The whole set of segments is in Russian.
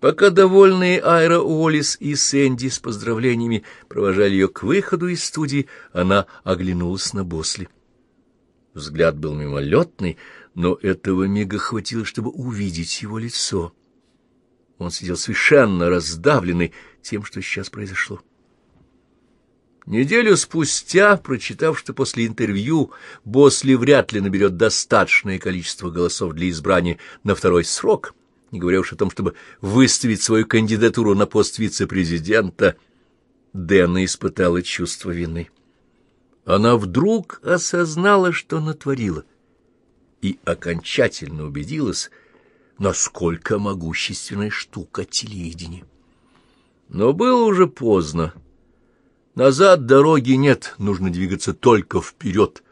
Пока довольные Айра Уоллес и Сэнди с поздравлениями провожали ее к выходу из студии, она оглянулась на Босли. Взгляд был мимолетный, но этого мига хватило, чтобы увидеть его лицо. Он сидел совершенно раздавленный тем, что сейчас произошло. Неделю спустя, прочитав, что после интервью Босли вряд ли наберет достаточное количество голосов для избрания на второй срок, не говоря уж о том, чтобы выставить свою кандидатуру на пост вице-президента, Дэна испытала чувство вины. Она вдруг осознала, что натворила, и окончательно убедилась, насколько могущественная штука телевидение. Но было уже поздно. Назад дороги нет, нужно двигаться только вперед.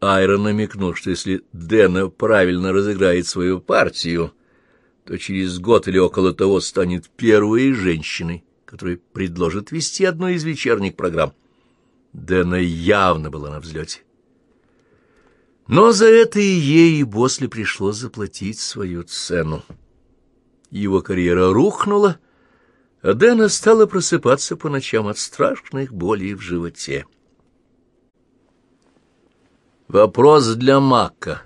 Айра намекнул, что если Дэна правильно разыграет свою партию, то через год или около того станет первой женщиной, которая предложит вести одну из вечерних программ. Дэна явно была на взлете. Но за это и ей, и Босли пришлось заплатить свою цену. Его карьера рухнула, а Дэна стала просыпаться по ночам от страшных болей в животе. Вопрос для Мака.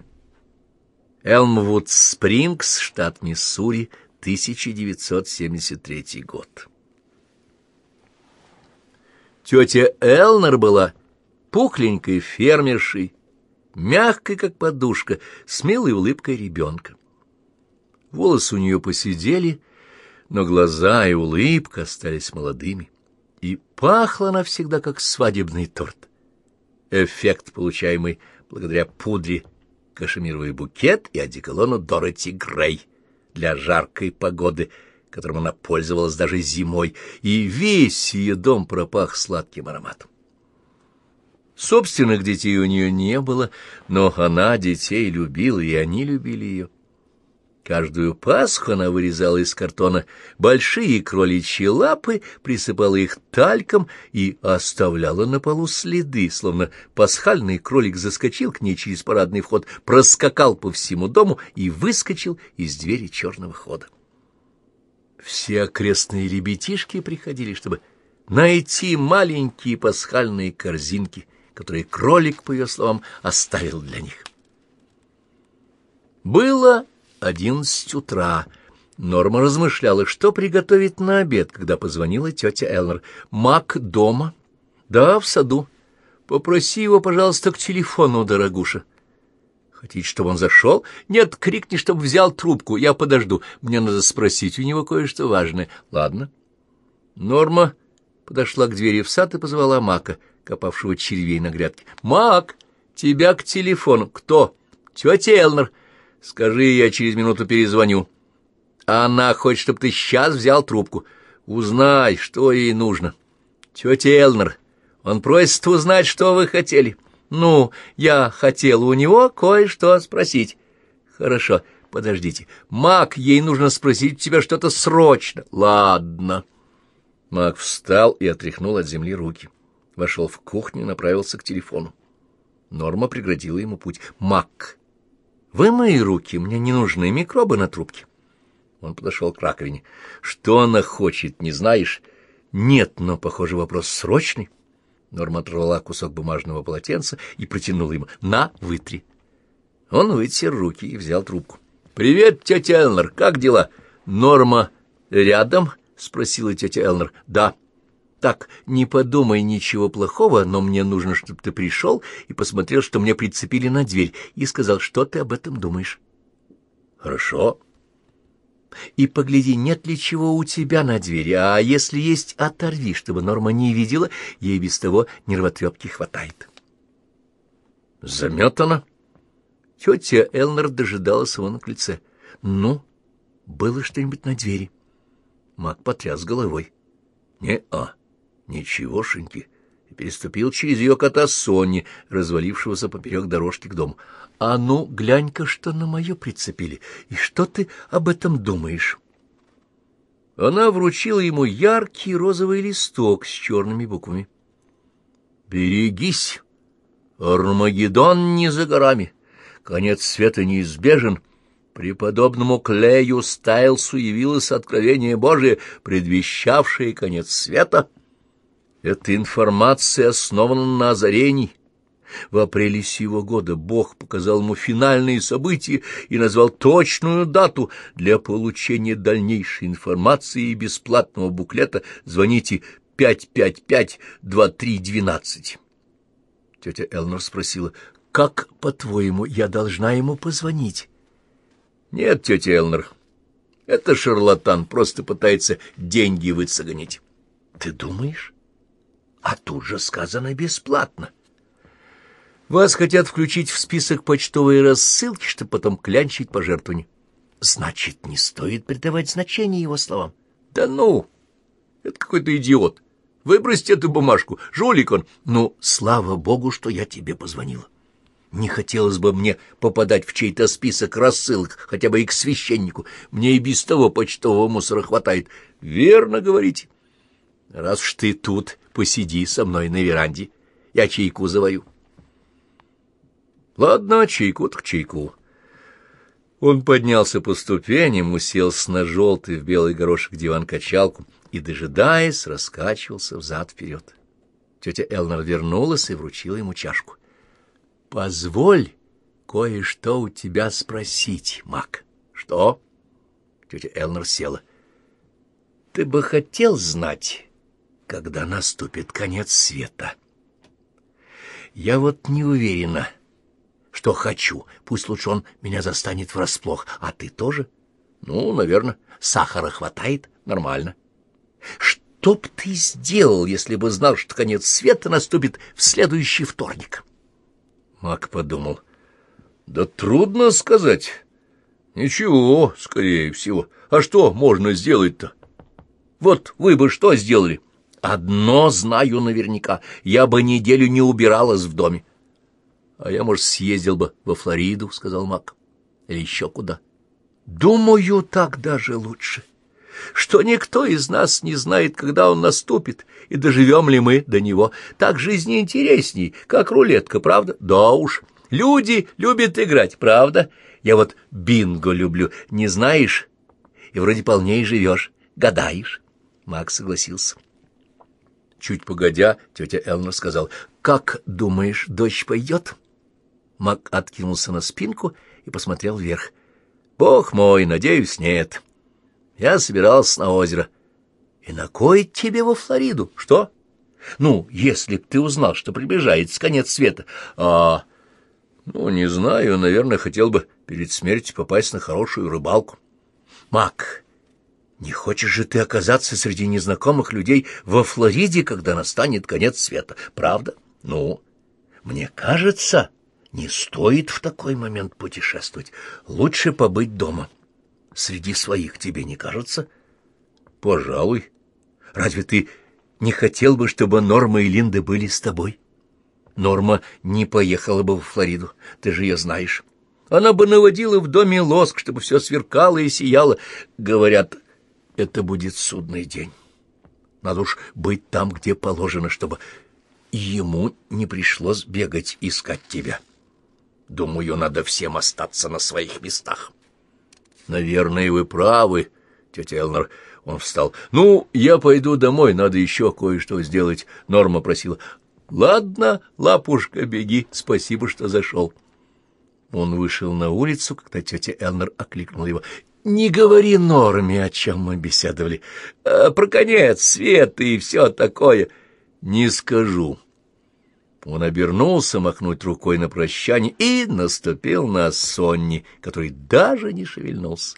Элмвуд Спрингс, штат Миссури, 1973 год. Тетя Элнер была пухленькой фермершей, мягкой, как подушка, с милой улыбкой ребенка. Волосы у нее посидели, но глаза и улыбка остались молодыми, и пахла она всегда, как свадебный торт. Эффект, получаемый благодаря пудре кашемировый букет и одеколону Дороти Грей для жаркой погоды, которым она пользовалась даже зимой, и весь ее дом пропах сладким ароматом. Собственных детей у нее не было, но она детей любила, и они любили ее. Каждую Пасху она вырезала из картона большие кроличьи лапы, присыпала их тальком и оставляла на полу следы, словно пасхальный кролик заскочил к ней через парадный вход, проскакал по всему дому и выскочил из двери черного хода. Все окрестные ребятишки приходили, чтобы найти маленькие пасхальные корзинки, которые кролик, по ее словам, оставил для них. Было одиннадцать утра. Норма размышляла, что приготовить на обед, когда позвонила тетя Элнер. «Мак дома?» «Да, в саду. Попроси его, пожалуйста, к телефону, дорогуша». «Хотите, чтобы он зашел?» «Нет, крикни, чтобы взял трубку. Я подожду. Мне надо спросить у него кое-что важное». «Ладно». Норма подошла к двери в сад и позвала Мака, копавшего червей на грядке. «Мак, тебя к телефону. Кто?» «Тетя Элнер». Скажи, я через минуту перезвоню. Она хочет, чтобы ты сейчас взял трубку. Узнай, что ей нужно. Тетя Элнер, он просит узнать, что вы хотели. Ну, я хотела у него кое-что спросить. Хорошо, подождите. Мак, ей нужно спросить у тебя что-то срочно. Ладно. Мак встал и отряхнул от земли руки. Вошел в кухню и направился к телефону. Норма преградила ему путь. Мак «Вы мои руки, мне не нужны микробы на трубке». Он подошел к раковине. «Что она хочет, не знаешь?» «Нет, но, похоже, вопрос срочный». Норма оторвала кусок бумажного полотенца и протянула ему. «На, вытри». Он вытер руки и взял трубку. «Привет, тетя Элнер, как дела?» «Норма рядом?» — спросила тетя Элнер. «Да». Так, не подумай ничего плохого, но мне нужно, чтобы ты пришел и посмотрел, что мне прицепили на дверь, и сказал, что ты об этом думаешь. Хорошо. И погляди, нет ли чего у тебя на двери, а если есть, оторви, чтобы Норма не видела, ей без того нервотрепки хватает. Заметана. Тетя Элнер дожидалась его на крыльце. Ну, было что-нибудь на двери? Мак потряс головой. Не-а. Ничегошеньки. И переступил через ее кота Сонни, развалившегося поперек дорожки к дому. А ну, глянь-ка, что на мое прицепили. И что ты об этом думаешь? Она вручила ему яркий розовый листок с черными буквами. «Берегись! Армагеддон не за горами. Конец света неизбежен. Преподобному Клею Стайлсу явилось откровение Божие, предвещавшее конец света. Эта информация основана на озарении. В апреле сего года Бог показал ему финальные события и назвал точную дату для получения дальнейшей информации и бесплатного буклета. Звоните 555-2312. Тетя Элнор спросила, как, по-твоему, я должна ему позвонить? Нет, тетя Элнер, это шарлатан, просто пытается деньги выцегонить. Ты думаешь? А тут же сказано бесплатно. Вас хотят включить в список почтовой рассылки, чтобы потом клянчить пожертвования. Значит, не стоит придавать значения его словам. Да ну! Это какой-то идиот. Выбросьте эту бумажку. Жулик он. Ну, слава богу, что я тебе позвонила. Не хотелось бы мне попадать в чей-то список рассылок, хотя бы и к священнику. Мне и без того почтового мусора хватает. Верно говорите. Раз уж ты тут, посиди со мной на веранде. Я чайку заварю. Ладно, чайку так чайку. Он поднялся по ступеням, уселся на желтый в белый горошек диван-качалку и, дожидаясь, раскачивался взад-вперед. Тетя Элнер вернулась и вручила ему чашку. — Позволь кое-что у тебя спросить, Мак. — Что? Тетя Элнер села. — Ты бы хотел знать, когда наступит конец света? — Я вот не уверена, что хочу. Пусть лучше он меня застанет врасплох. А ты тоже? — Ну, наверное. Сахара хватает? Нормально. — Что б ты сделал, если бы знал, что конец света наступит в следующий вторник? — Мак подумал. Да трудно сказать. Ничего, скорее всего. А что можно сделать-то? Вот вы бы что сделали? Одно знаю наверняка. Я бы неделю не убиралась в доме. А я, может, съездил бы во Флориду, — сказал Мак. Или еще куда. Думаю, так даже лучше. Что никто из нас не знает, когда он наступит, и доживем ли мы до него. Так жизни интересней, как рулетка, правда? Да уж, люди любят играть, правда? Я вот бинго люблю, не знаешь? И вроде полнее живешь, гадаешь. Макс согласился. Чуть погодя, тетя Элнер сказал, «Как думаешь, дождь пойдет?» Мак откинулся на спинку и посмотрел вверх. «Бог мой, надеюсь, нет. Я собирался на озеро. И на кой тебе во Флориду? Что? Ну, если б ты узнал, что приближается конец света. А, ну, не знаю, наверное, хотел бы перед смертью попасть на хорошую рыбалку. Мак, не хочешь же ты оказаться среди незнакомых людей во Флориде, когда настанет конец света, правда? Ну, мне кажется, не стоит в такой момент путешествовать. Лучше побыть дома. Среди своих тебе не кажется? Пожалуй. Разве ты не хотел бы, чтобы Норма и Линда были с тобой? Норма не поехала бы в Флориду, ты же ее знаешь. Она бы наводила в доме лоск, чтобы все сверкало и сияло. Говорят, это будет судный день. Надо уж быть там, где положено, чтобы ему не пришлось бегать искать тебя. Думаю, надо всем остаться на своих местах. Наверное, вы правы, тетя Элнер. Он встал. Ну, я пойду домой, надо еще кое-что сделать. Норма просила. Ладно, лапушка, беги, спасибо, что зашел. Он вышел на улицу, когда тетя Элнер окликнула его. «Не говори Норме, о чем мы беседовали. А, про конец света и все такое. Не скажу». Он обернулся махнуть рукой на прощание и наступил на Сонни, который даже не шевельнулся.